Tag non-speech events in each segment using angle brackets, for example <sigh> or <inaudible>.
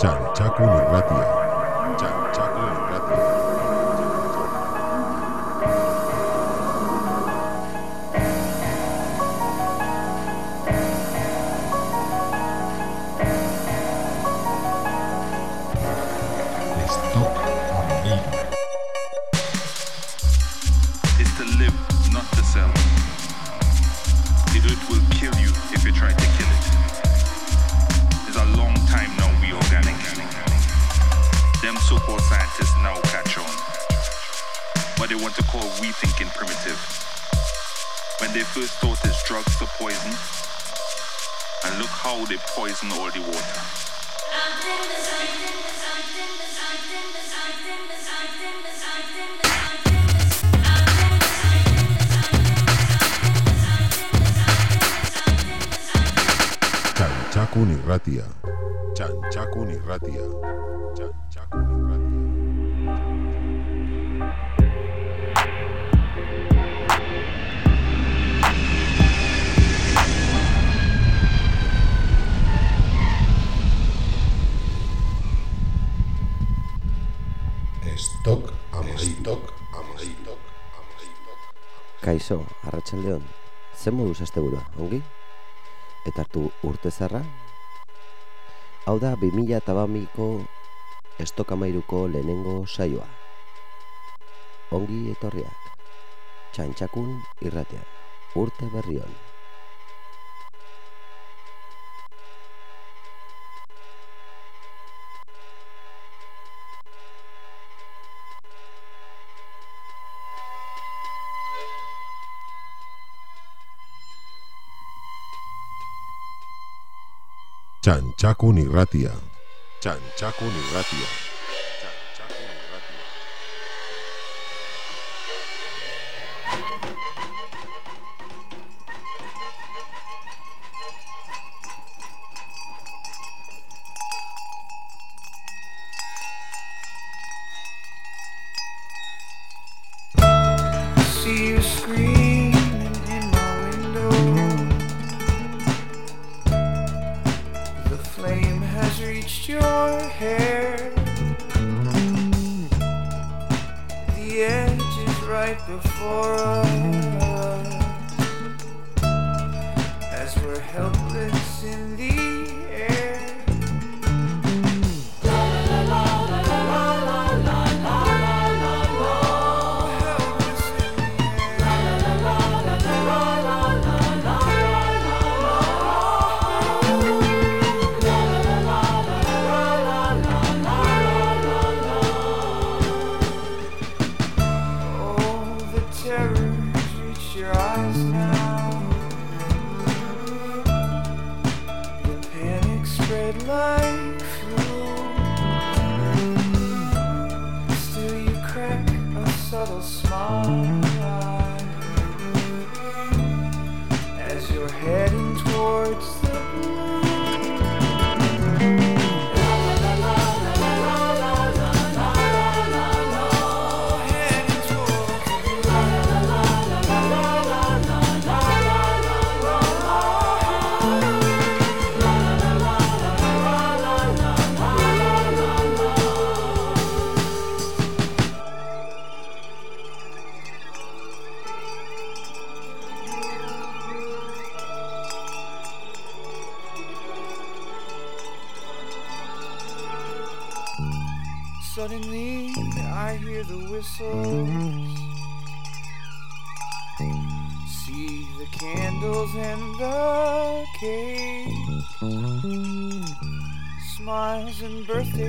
Czarczaku Radio. We we thinking primitive. When they first thought it's drugs to poison, and look how they poison all the water. Chanchaco ratia. Chanchaco ratia. Kaixo, arratsaldeon. Ze moduz asteburu, ongi? Eta hartu urte zarra? Hau da, 2000 eta bamiko estokamairuko lehenengo saioa. Ongi etorriak. Txantxakun irratean. Urte berri honi. Txantxakun irratia. Txantxakun irratia.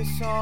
this song.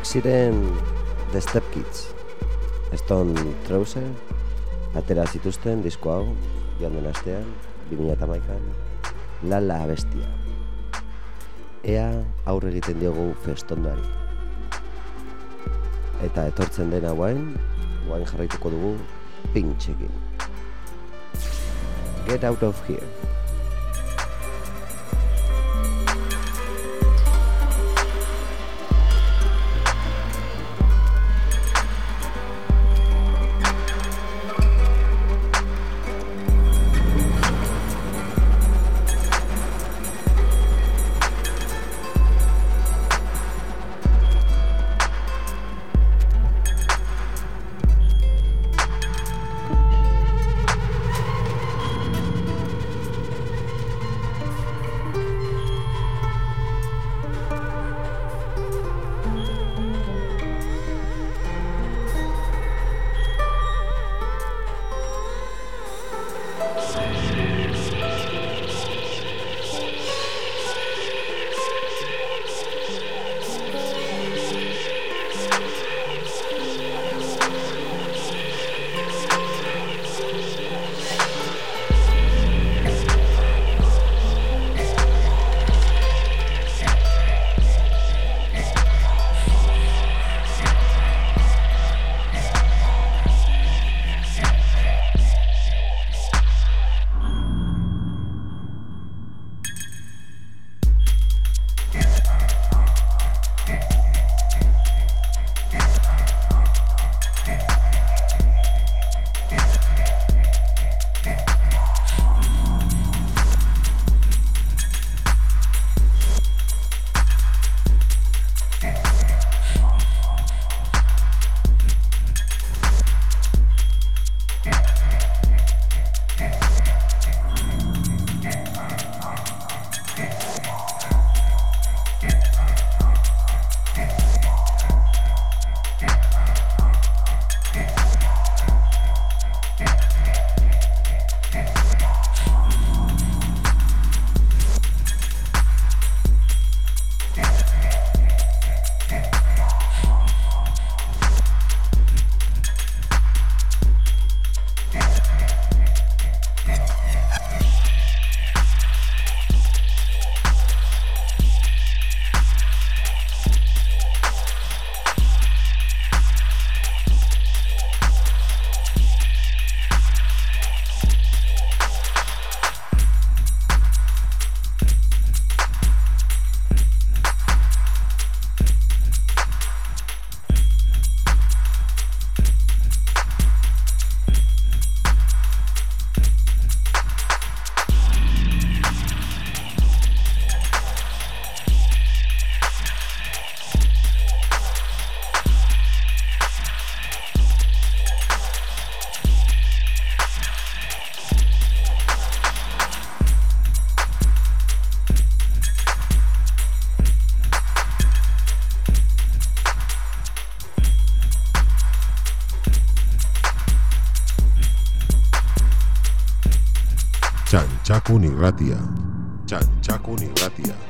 Hauek ziren The Step Kids. Stone Trouser, atera zituzten disko hau, joan den astean, 2008an, Lala Bestia. Ea aurre egiten diogu festondoari. Eta etortzen dena guain, guain jarraituko dugu pintxekin. Get out of here. Irratia. Txantxakun irratia.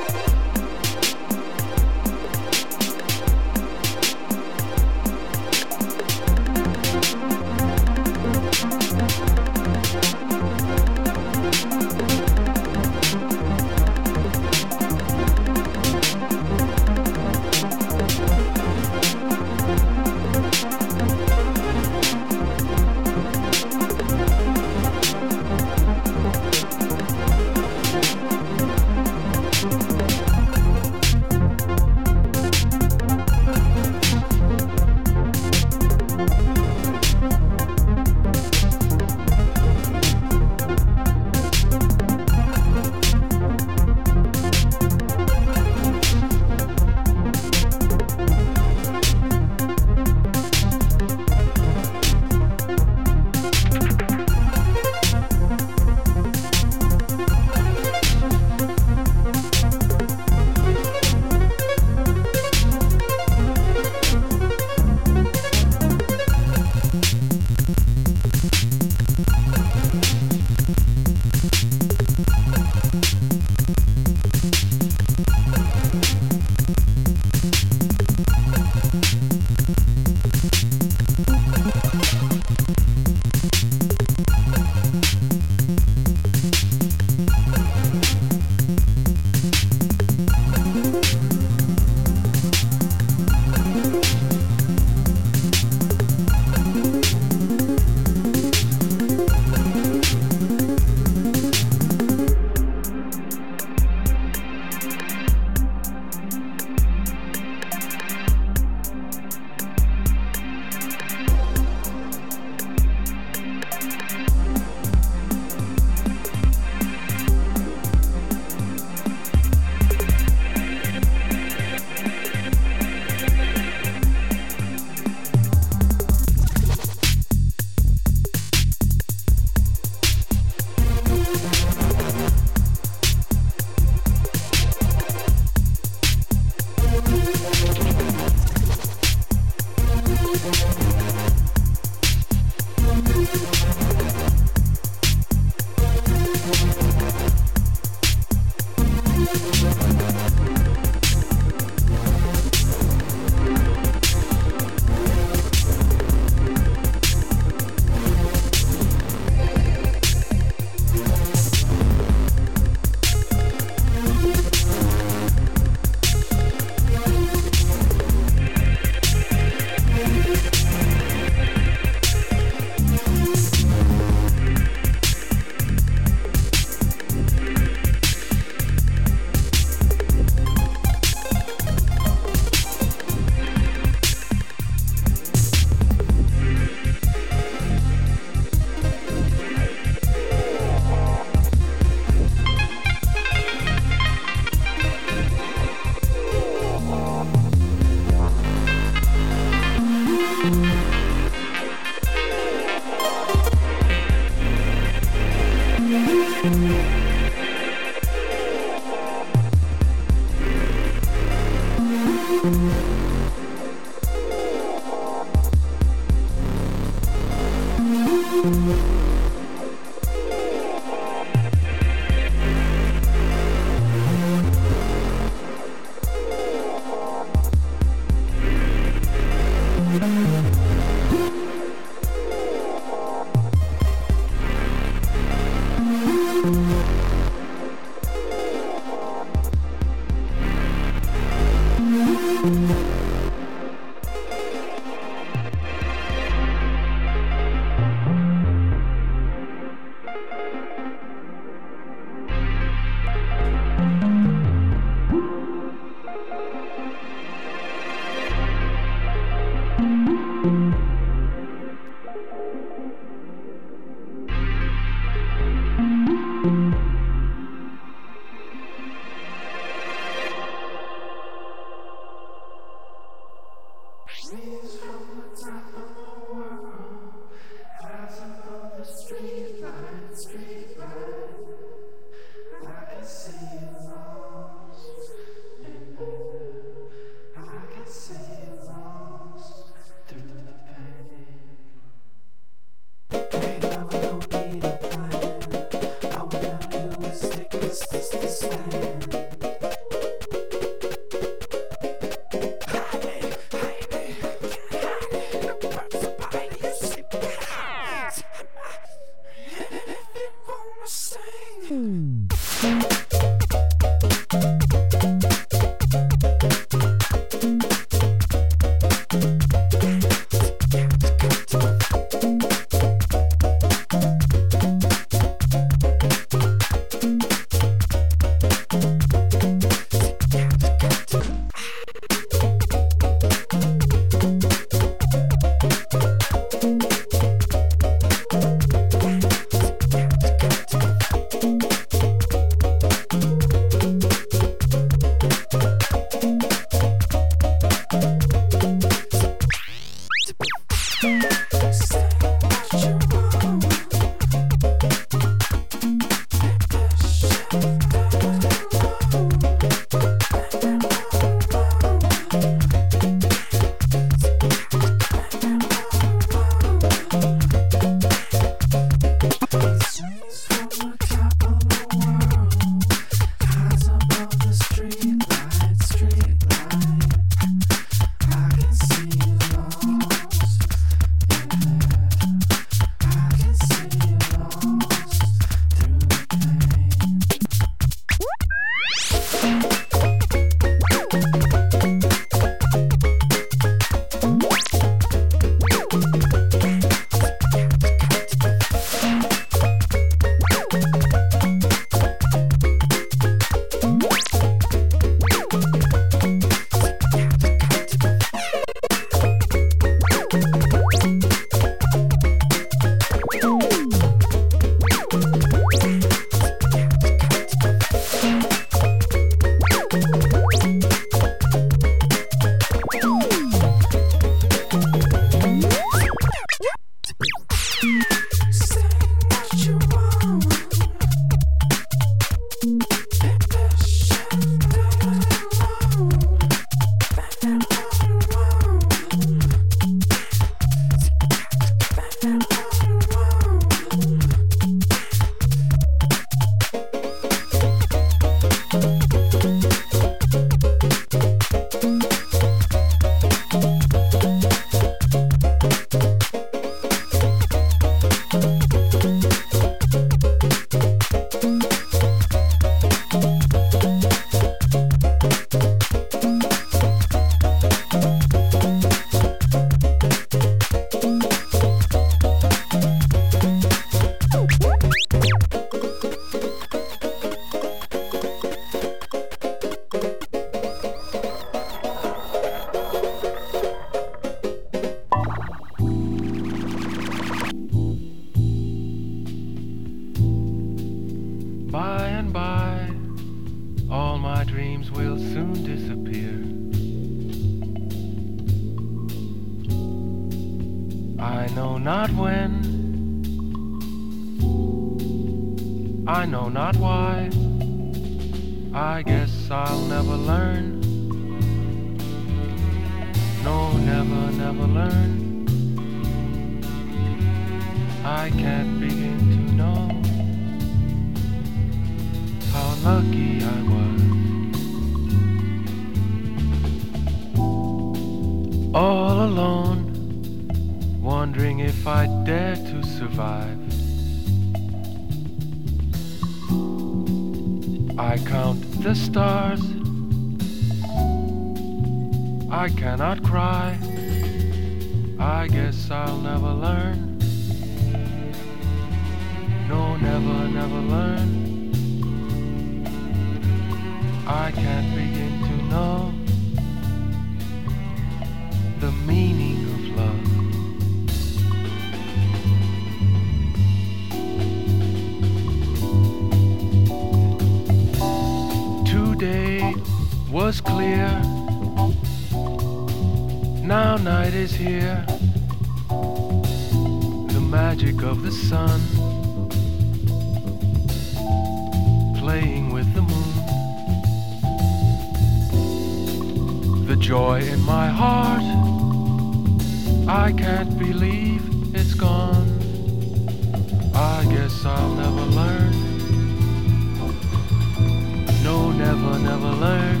Never, learn.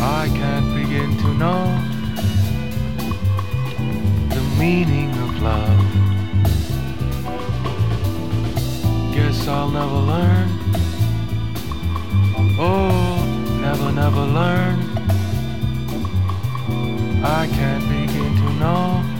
I can't begin to know the meaning of love. Guess I'll never learn. Oh, never, never learn. I can't begin to know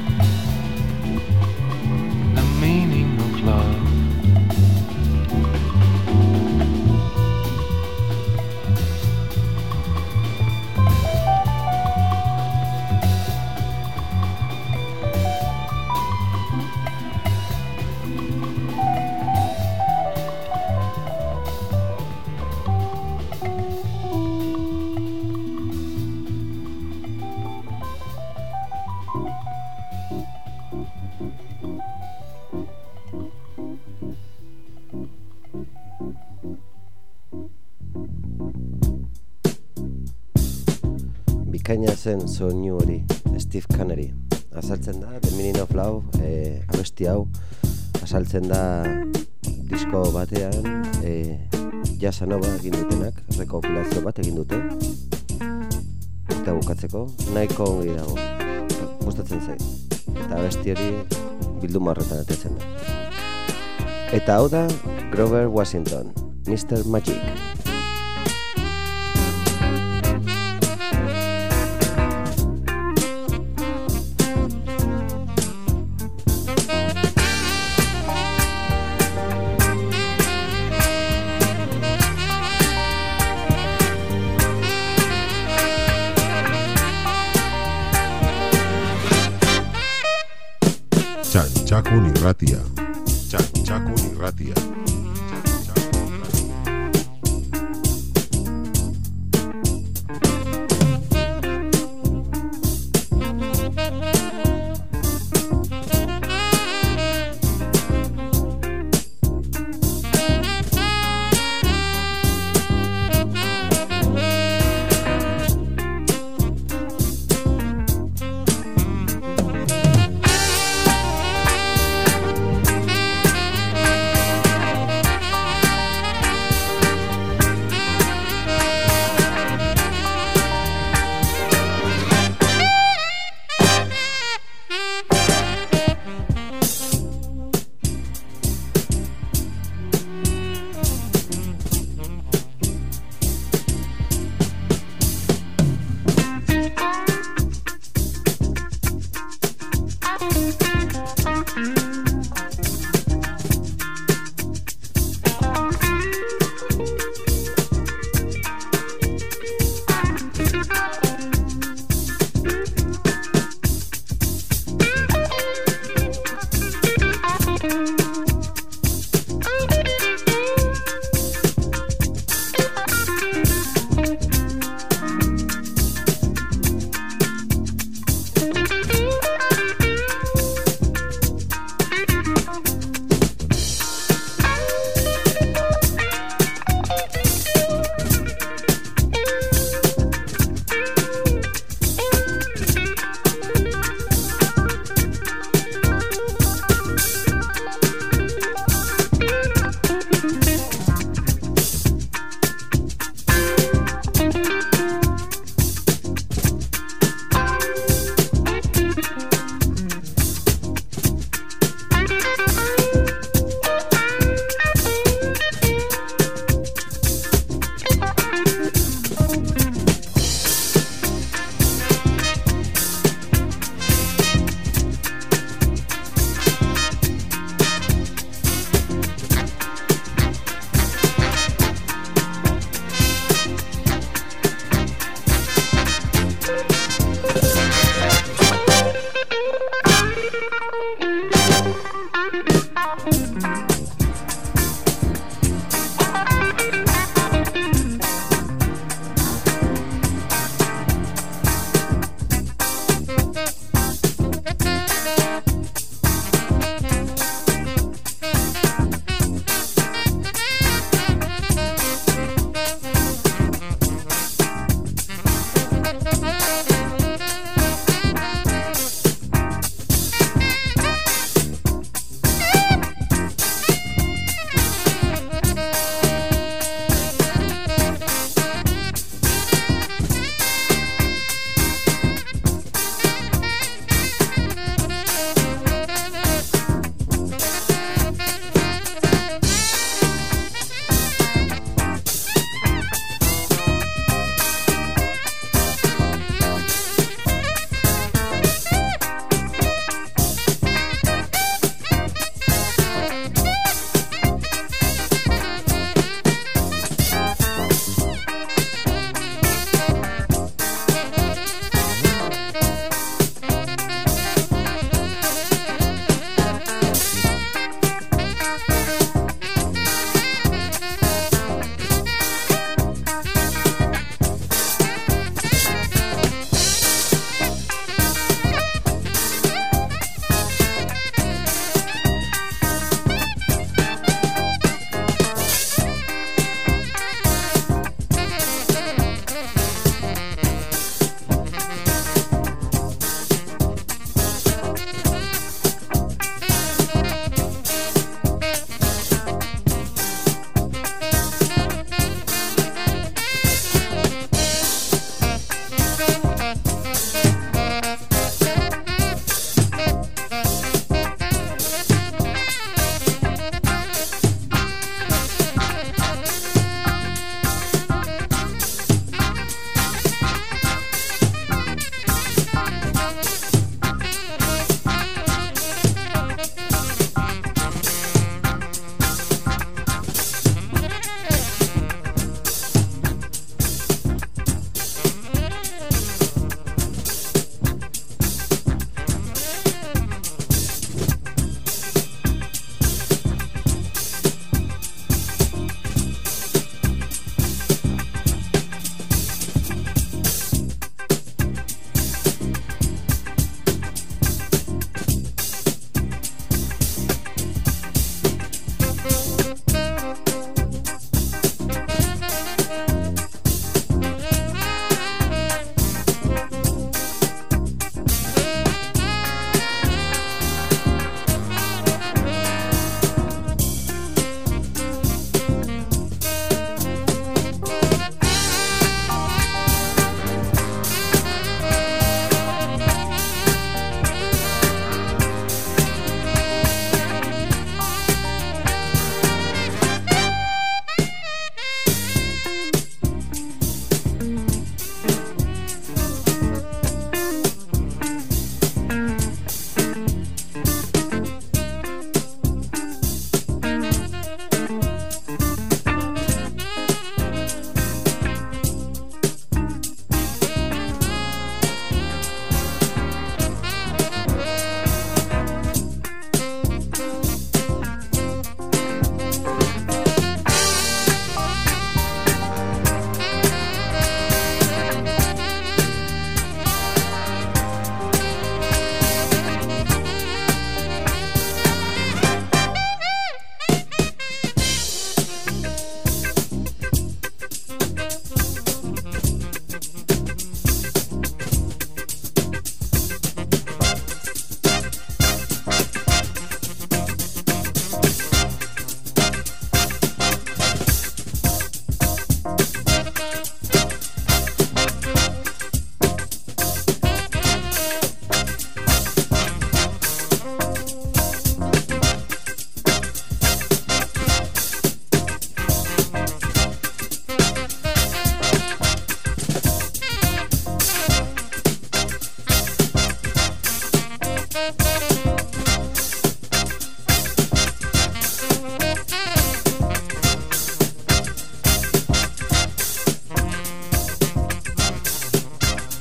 zen soinu hori, Steve Canary. Azaltzen da, The Meaning of Love, e, abesti hau, azaltzen da disko batean, e, Jasanova egin dutenak, rekopilazio bat egin dute. Urtea bukatzeko, nahiko ongi dago, gustatzen zait. Eta abesti hori bilduma horretan atetzen da. Eta hau da, Grover Washington, Mr. Magic.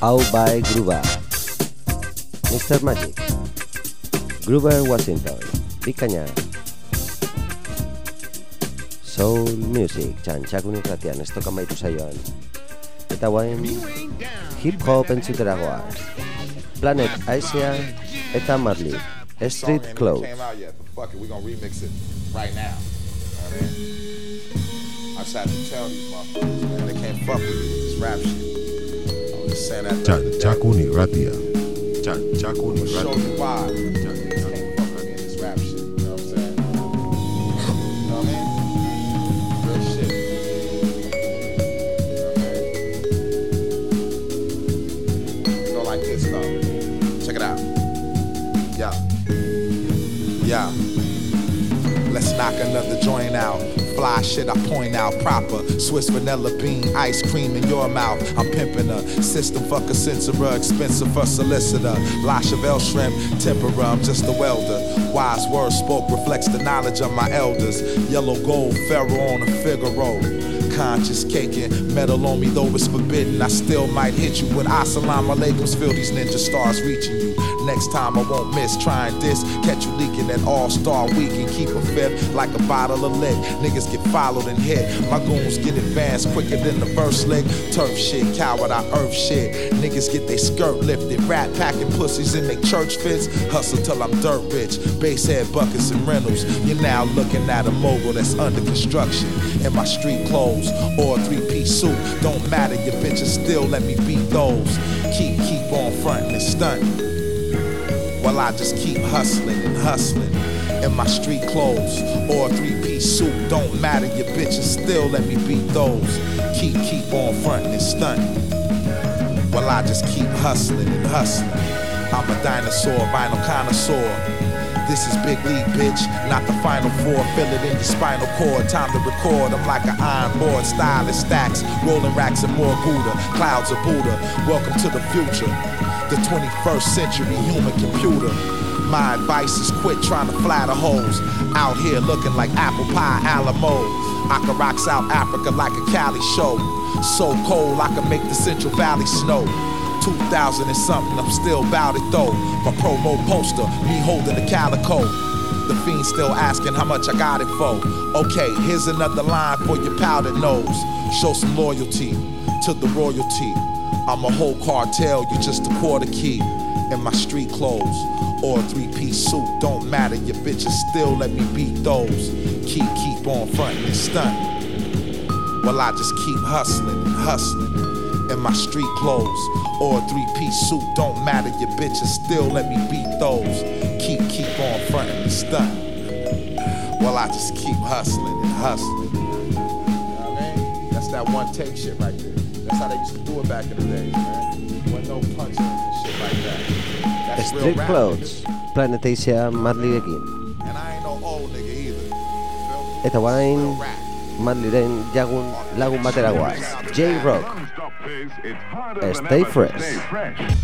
Hau by Gruba. Mr. Magic. Gruber Washington. Bikaina. Soul Music, txantxakun irratian, ez tokan baitu saioan. Eta guain, hip hop entzutera goaz. Planet Aisea eta Marley. Street Clothes. out fuck it, gonna remix it right now. I mean? To tell these motherfuckers, man, they can't fuck with this rap shit. Chakuni Ratia. Chakuni Ratia. Check it out. Yeah. Yeah. Let's knock another joint out. Fly shit, I point out proper. Swiss vanilla bean, ice cream in your mouth. I'm pimping a system, fucker, censorer, expensive for solicitor. La Chevelle shrimp, tempera, I'm just a welder. Wise words spoke reflects the knowledge of my elders. Yellow gold, Pharaoh on a Figaro. Conscious caking, metal on me though it's forbidden. I still might hit you with Assalamu alaikums. Feel these ninja stars reaching you. Next time I won't miss trying this. Catch you leaking at All Star Week and Keep a fifth like a bottle of lick. Niggas get followed and hit. My goons get advanced quicker than the first lick. Turf shit, coward, I earth shit. Niggas get they skirt lifted. Rat packing pussies in they church fits. Hustle till I'm dirt rich. Basehead buckets and rentals. You're now looking at a mogul that's under construction. In my street clothes or a three-piece suit. Don't matter, your bitches still let me beat those. Keep, keep on frontin' and stunting. While I just keep hustling and hustling in my street clothes or a three-piece suit. Don't matter, your bitches still let me beat those. Keep, keep on frontin' and stunting. While I just keep hustling and hustling. I'm a dinosaur, vinyl connoisseur. This is Big League, bitch, not the final four. Feel it in your spinal cord. Time to record. I'm like an iron board, stylus stacks, rolling racks and more Buddha. Clouds of Buddha. Welcome to the future. The 21st century human computer. My advice is quit trying to fly the hoes. Out here looking like apple pie Alamo. I can rock South Africa like a Cali show. So cold I can make the Central Valley snow. 2000 and something, I'm still bout it though. My promo poster, me holding the calico. The fiend still asking how much I got it for. Okay, here's another line for your powdered nose. Show some loyalty to the royalty. I'm a whole cartel, you just a quarter key. In my street clothes or a three-piece suit, don't matter. Your bitches still let me beat those. Keep, keep on frontin' and stunting. Well, I just keep hustling and hustling in my street clothes or a three-piece suit. Don't matter, your bitches still let me beat those. Keep, keep on frontin' and stunting. Well, I just keep hustling and hustling. You know I mean? That's that one take shit right there. That's how they used to do it back in the day, man. Wasn't no punches and shit like that. That's real Street rap, Clothes. Planet Asia Marleyekin. And I ain't no old nigga either. Eta guain. Marliren jagun lagun batera goaz. J-Rock. Stay fresh. Thank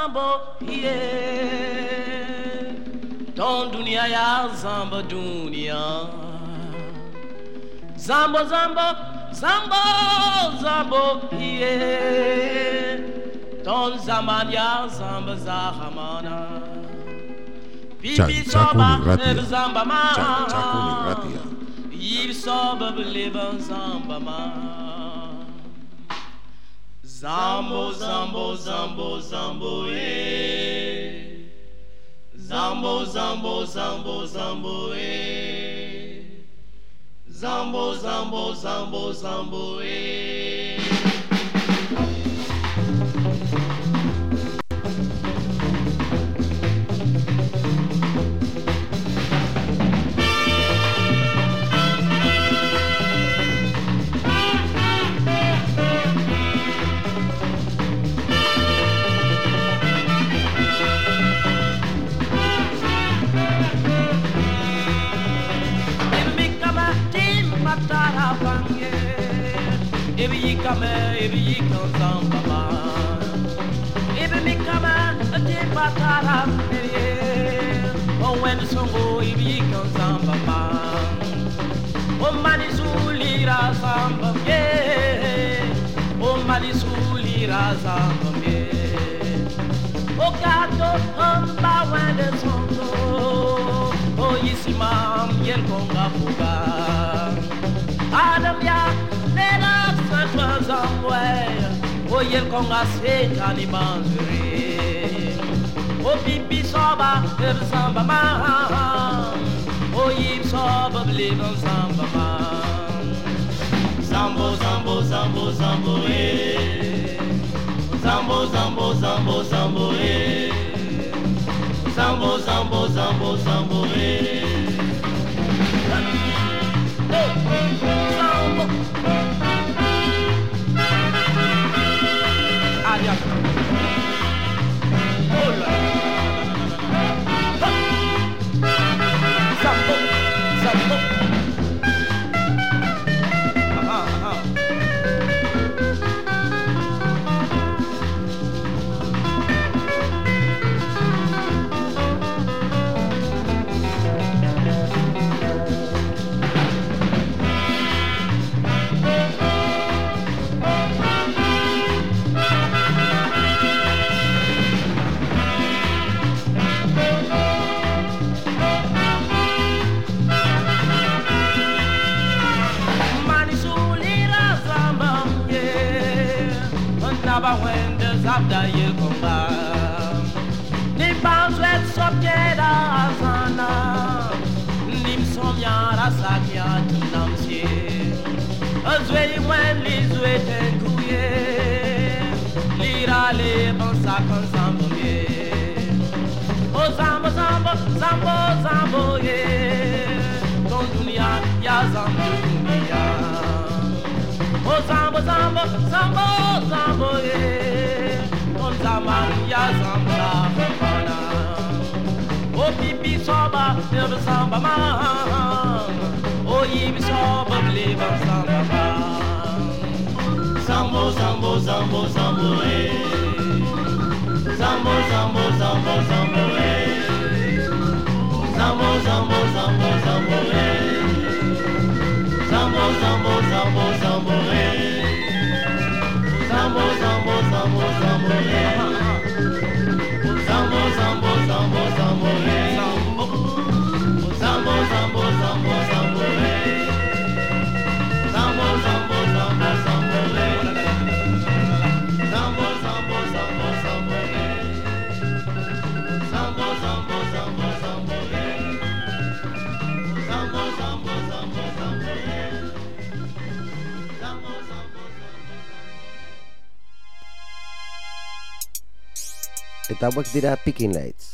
زنبا پیه تان دنیا یا زنبا دنیا زنبا زنبا زنبا زنبا پیه تان زمان یا زنبا زخمانا Chan Chakuni Ratia. Chan Chakuni Ratia. Yves Sobe Leben Zamba Man. Zambo, zambo, zambo, zambo, eh. Zambo, zambo, zambo, zambo, eh. Zambo, zambo, zambo, zambo, eh. Mikame, if ye can sound If Mikame, a deep batara, oh, when Sungo, if ye can sound Oh, Manisulira, samba, oh, Manisulira, samba, oh, Gato, Humba, when the Sungo, oh, Yisimam, Yerkonga, Fuga. yelkongasengani manzuri opipisoba ebsambama oyipsoba blibnsambama zambo zambo zambo zambo e zambo zambo zambo zambo e zambo zambo zambo zambo e Hey, hey, hey, Lira le bansa kan zambo ye O zambo zambo zambo zambo ye Don dunia ya zambo dunia. O zambo zambo zambo zambo ye Don zaman ya zambo la hamana O pipi soba eb samba ma. O yibi soba bliba samba ma. Zambo zambo zambo zambo eh Zambo, zambo, zambo, zambo, eh. Zambo, zambo, zambo, zambo, eh. Zambo, zambo, zambo, zambo, eh. Zambo, zambo, zambo, zambo, eh. Zambo, zambo, zambo, zambo, eh. Zambo, zambo, zambo, Eta hauek dira Picking Lights.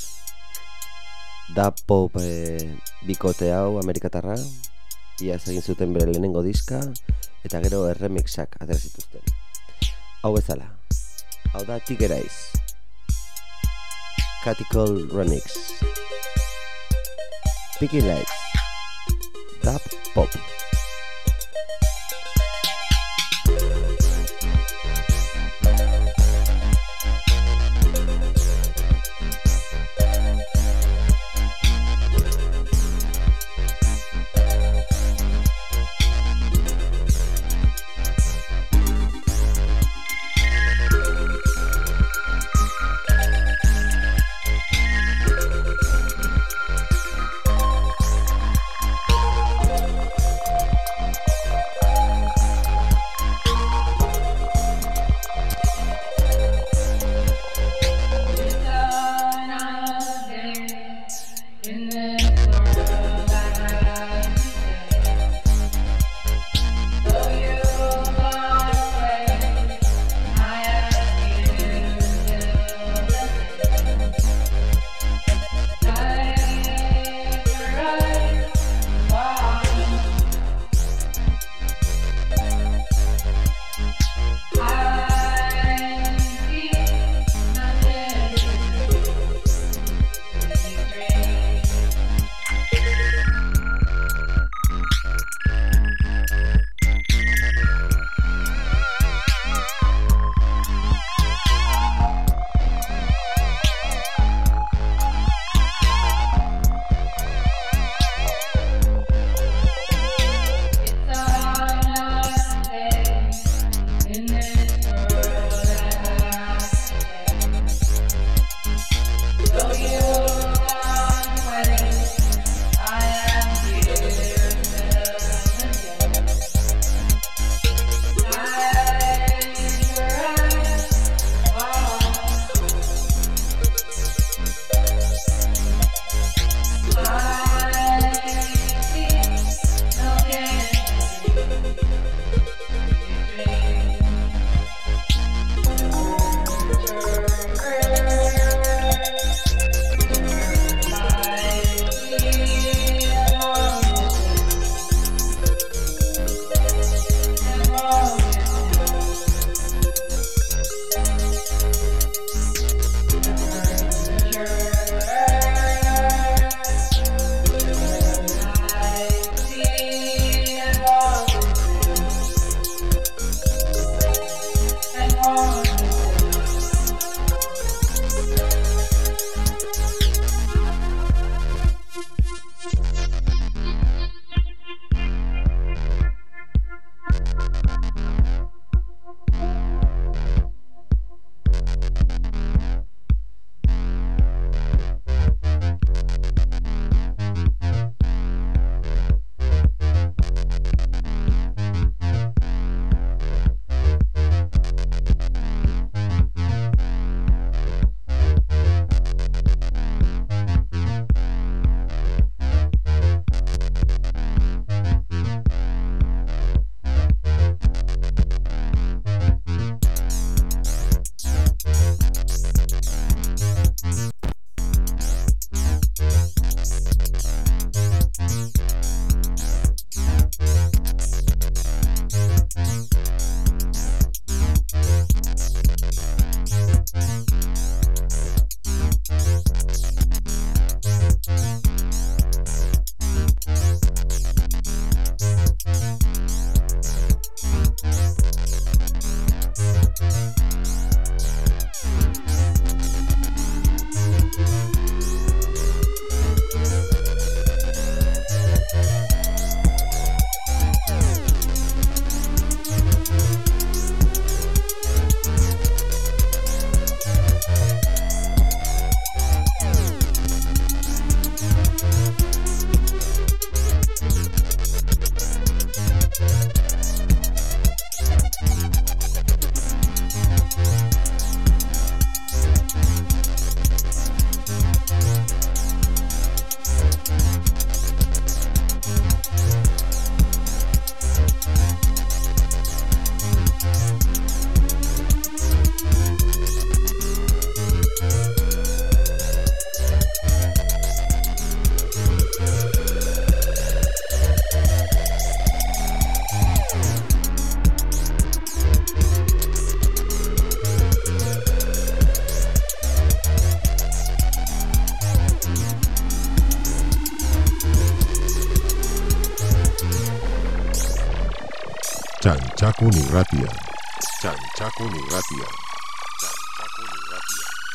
Da pop eh, bikote hau Amerikatarra. Iaz egin zuten bere lehenengo diska eta gero erremixak atera zituzten. Hau bezala. Hau da Tiger Eyes. Catecall Remix. Picking Lights. Dub Pop. Txantxakun irratia. Txantxakun irratia.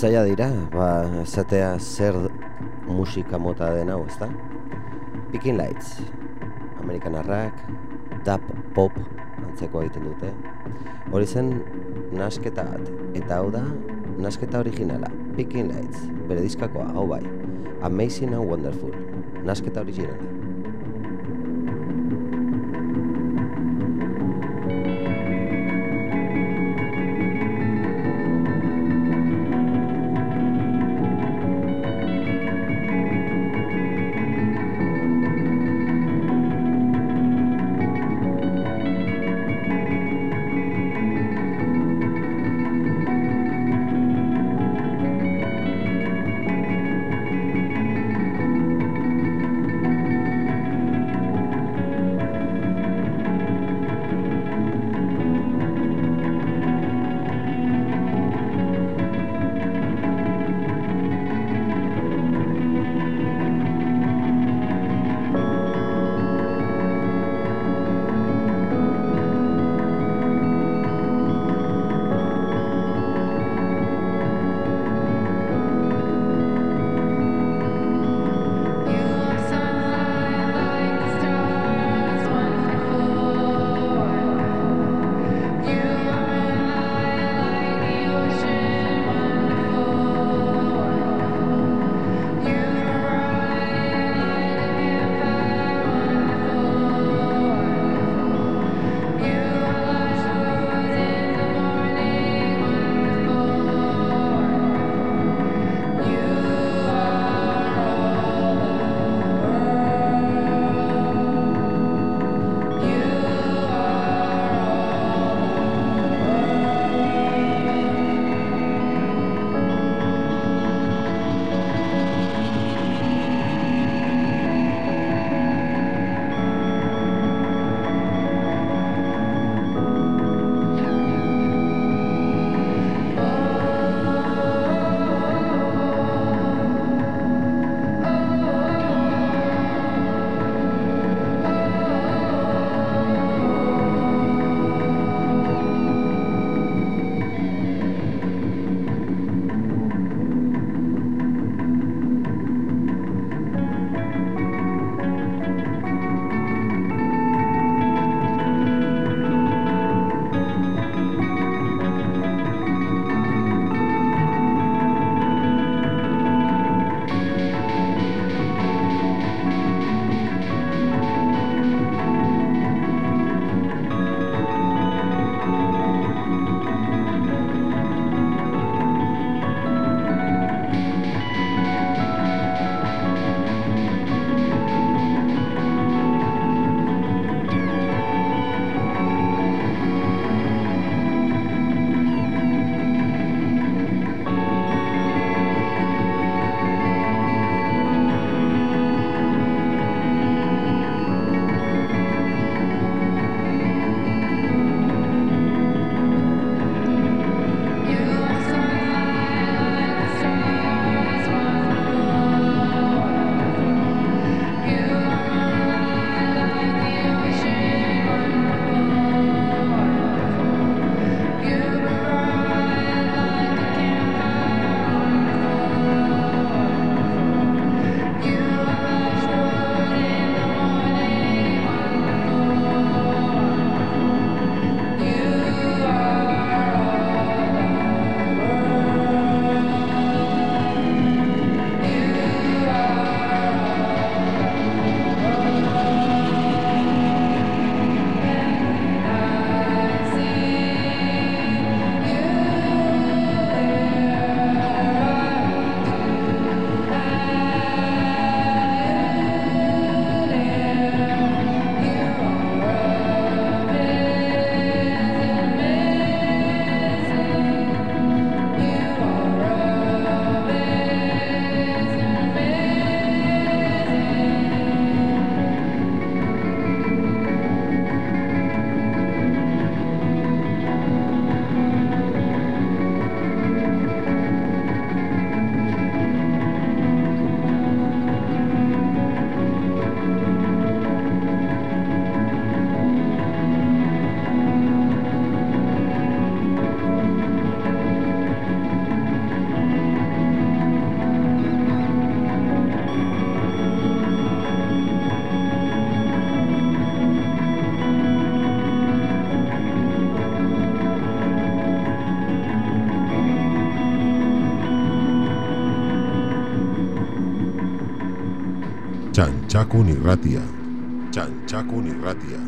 Zaila dira, ba, esatea zer musika mota den hau, ezta? Picking Lights, Amerikanarrak, dub pop antzeko egiten dute. Hori zen nasketa bat, eta hau da nasketa originala, Picking Lights, bere diskakoa, hau bai, Amazing and Wonderful, nasketa originala. Txantxakun irratia. Txantxakun irratia.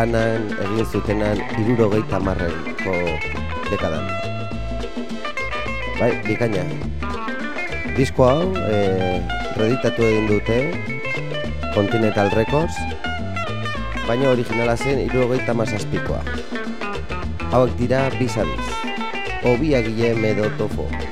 ganan egin zutenan irurogeita marren dekadan. Bai, bikaina. Disko hau, eh, e, reditatu egin dute, Continental Records, baina originala zen irurogeita mazazpikoa. Hauek dira bizantz, obiagile medotofo. Hauek dira.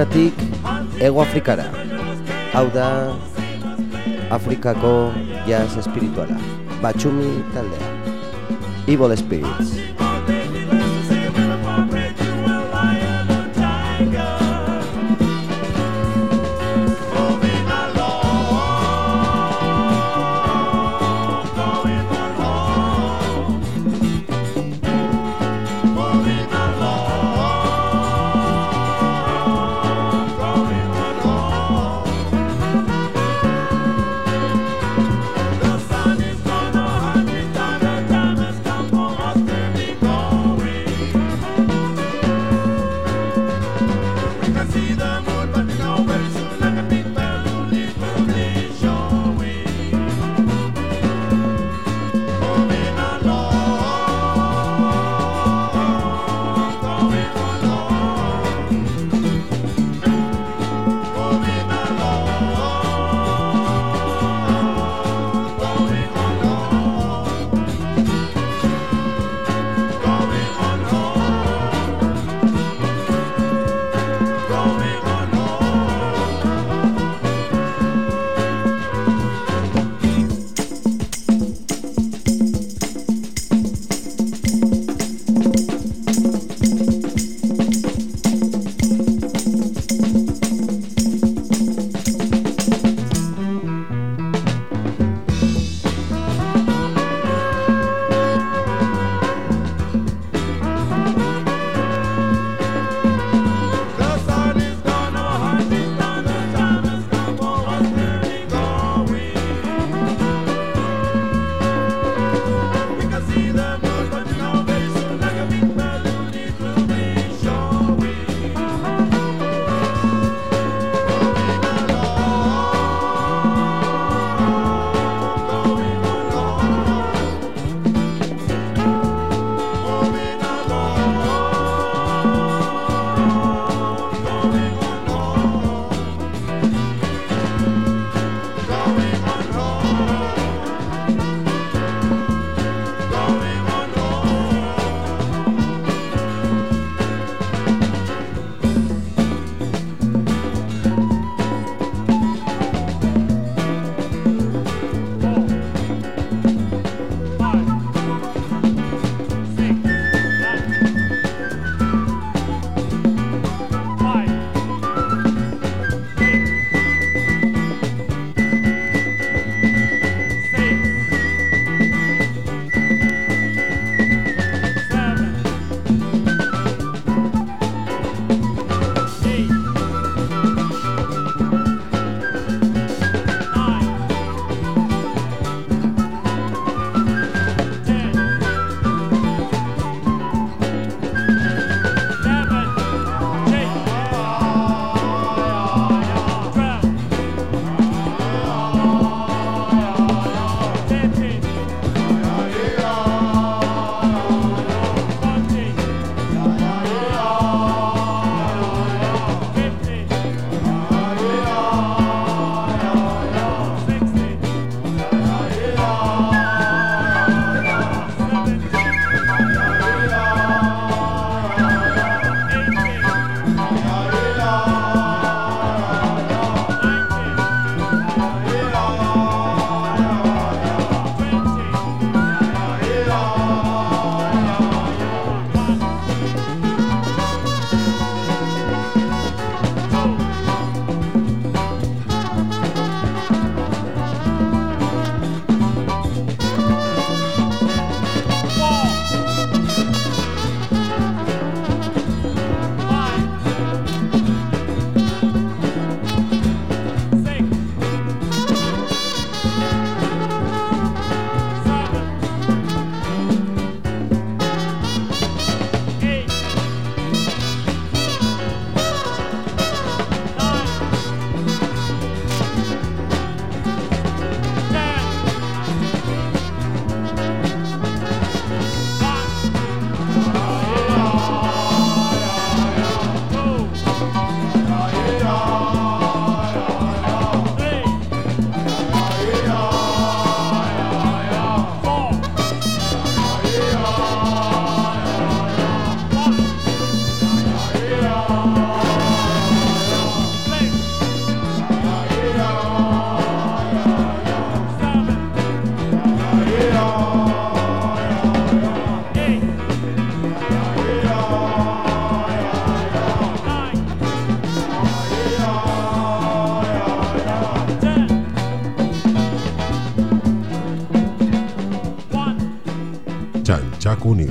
Gabonatik Ego Afrikara. Hau da Afrikako jazz espirituala. Batxumi taldea. Evil Spirits.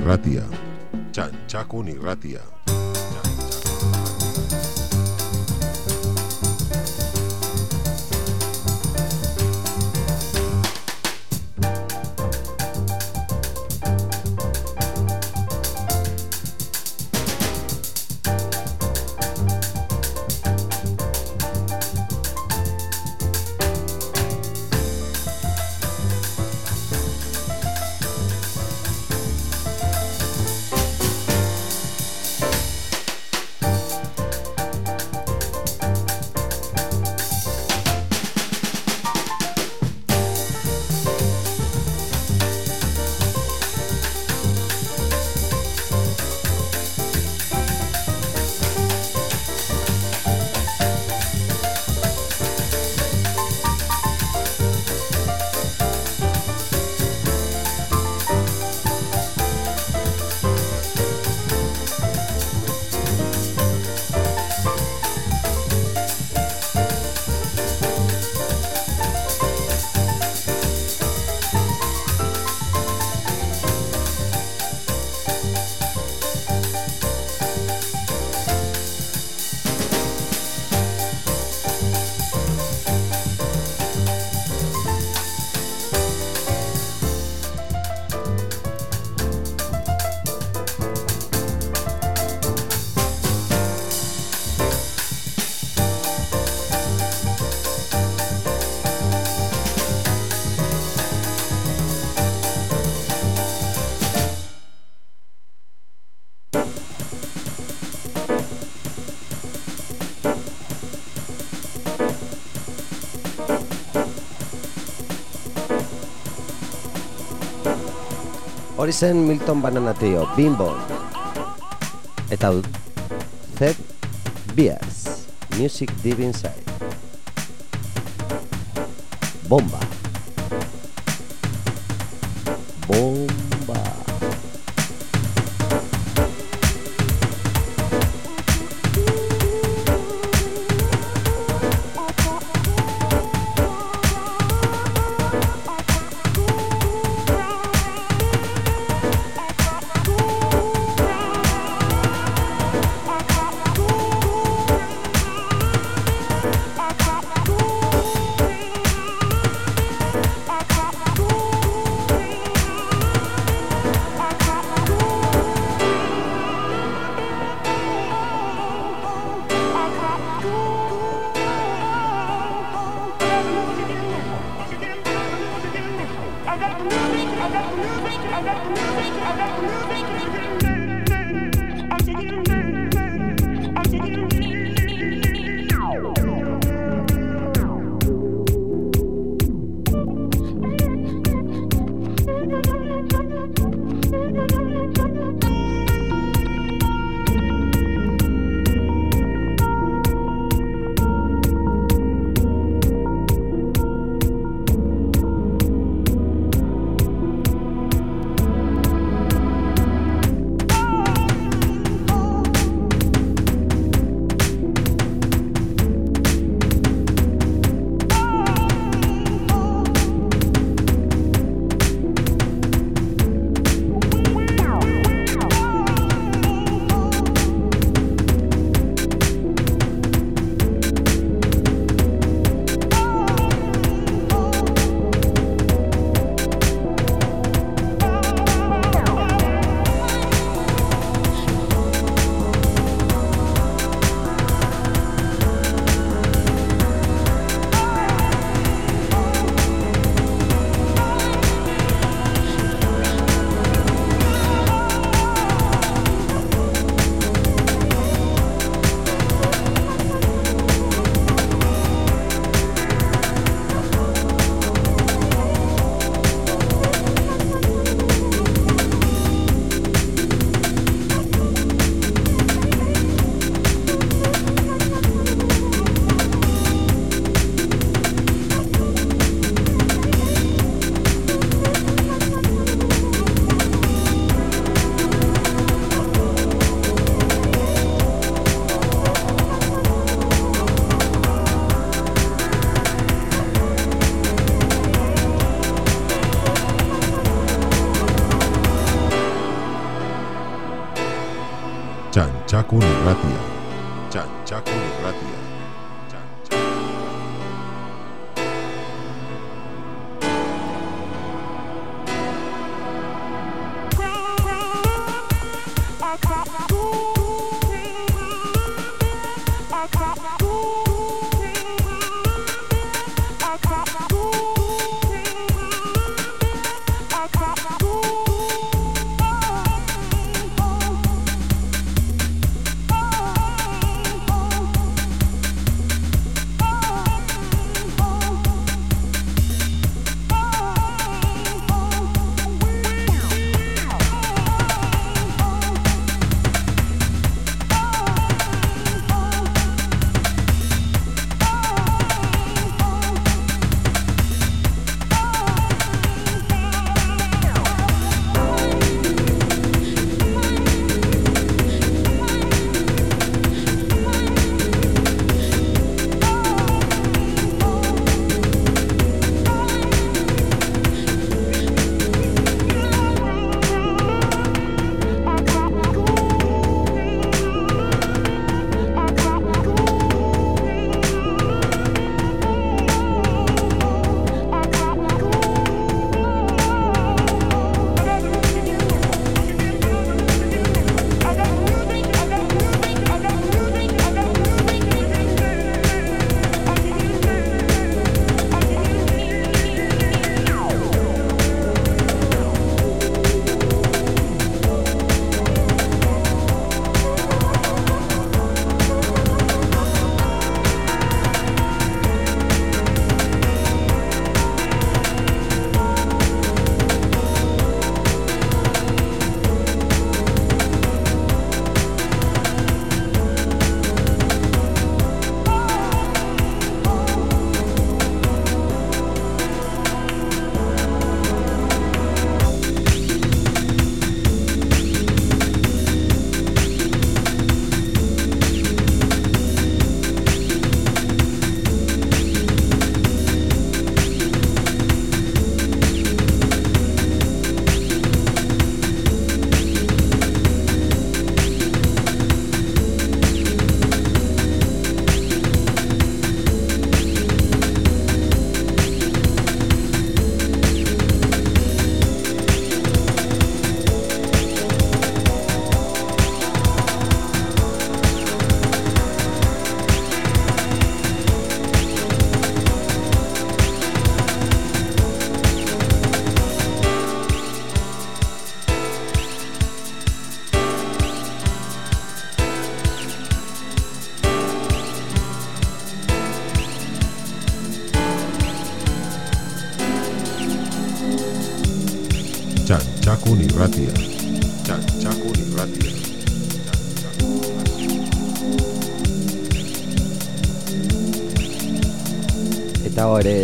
Irratia. Txantxakun irratia. Morrison, Milton Banana Tío, Bimbo, Estaud, Zed, Bias, Music Deep Inside, Bomba.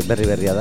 Berri berria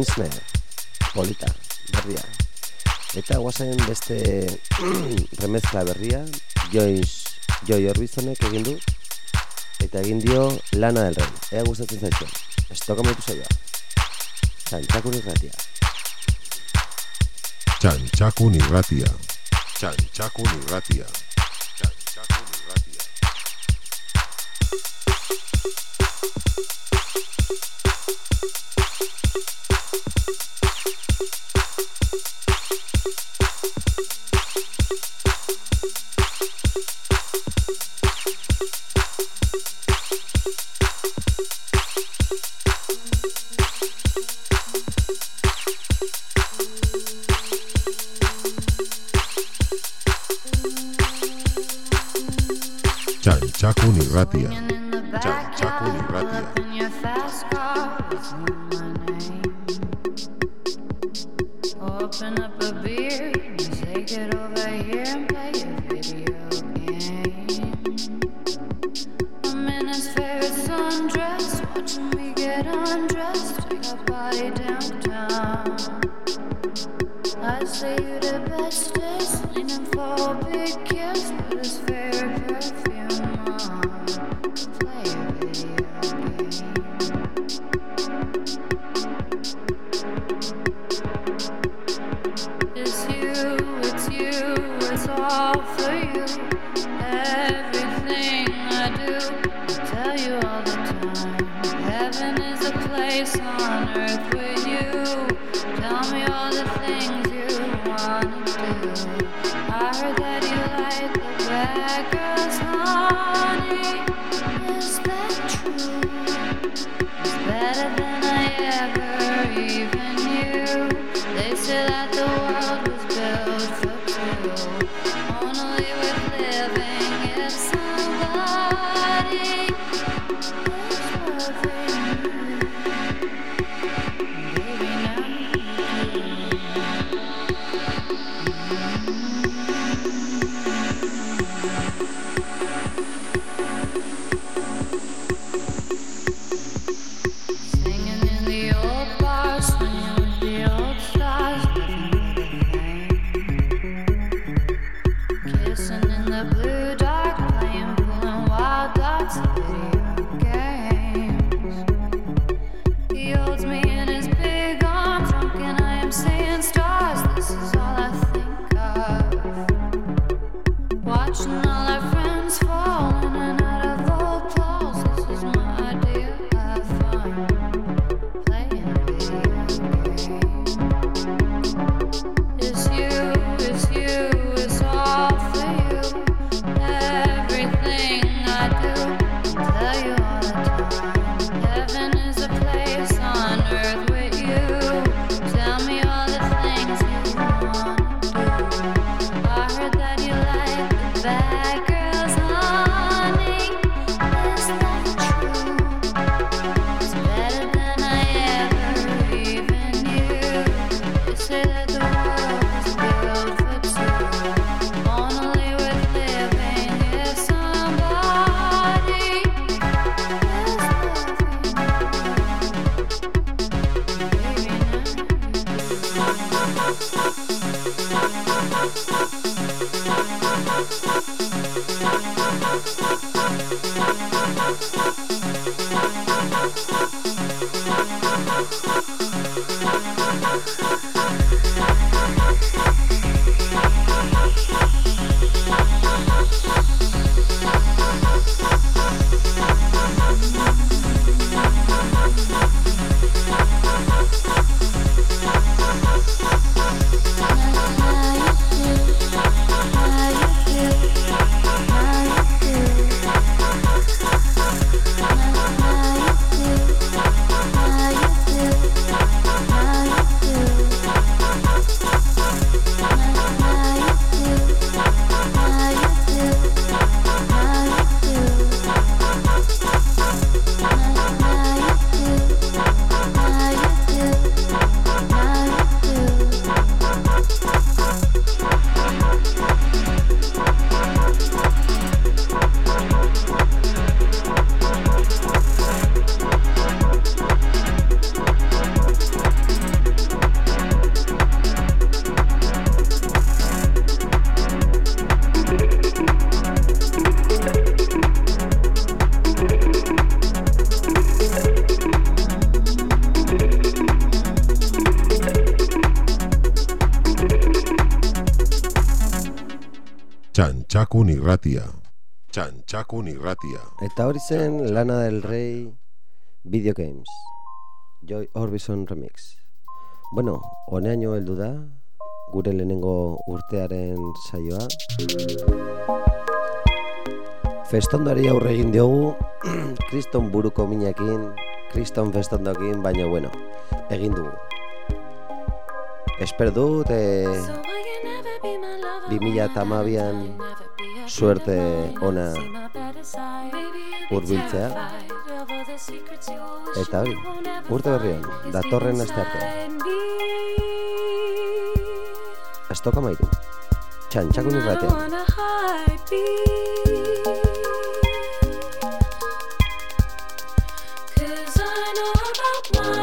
Dance Polita, berria. Eta guazen beste <clears throat> remezkla berria, Joyce, Joy Orbizonek egin du, eta egin dio Lana del Rey. Ea gustatzen zaitu, estoka metu zaila. Txantxakun irratia. Txantxakun irratia. Txantxakun irratia. Txantxakun irratia. txakun irratia. Eta hori zen Lana del Rey Video Games. Joy Orbison Remix. Bueno, honeaino heldu da, gure lehenengo urtearen saioa. Festondari aurre egin diogu, <clears throat> kriston buruko minakin, kriston festondokin, baina bueno, egin dugu. Esper dut, e, 2000 an suerte ona urbiltzea eta hori urte berrian datorren aste arte astoka mairu txantxakun irratean Cause I know about mine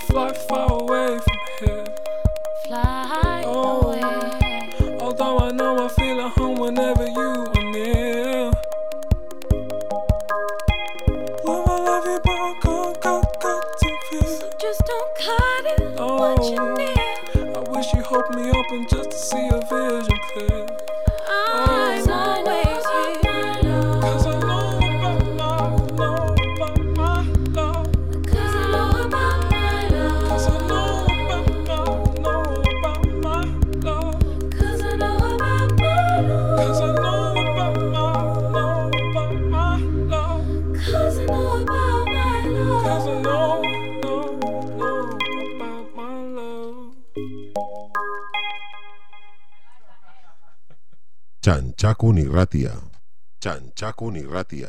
floor. txantxakun irratia. Txantxakun irratia.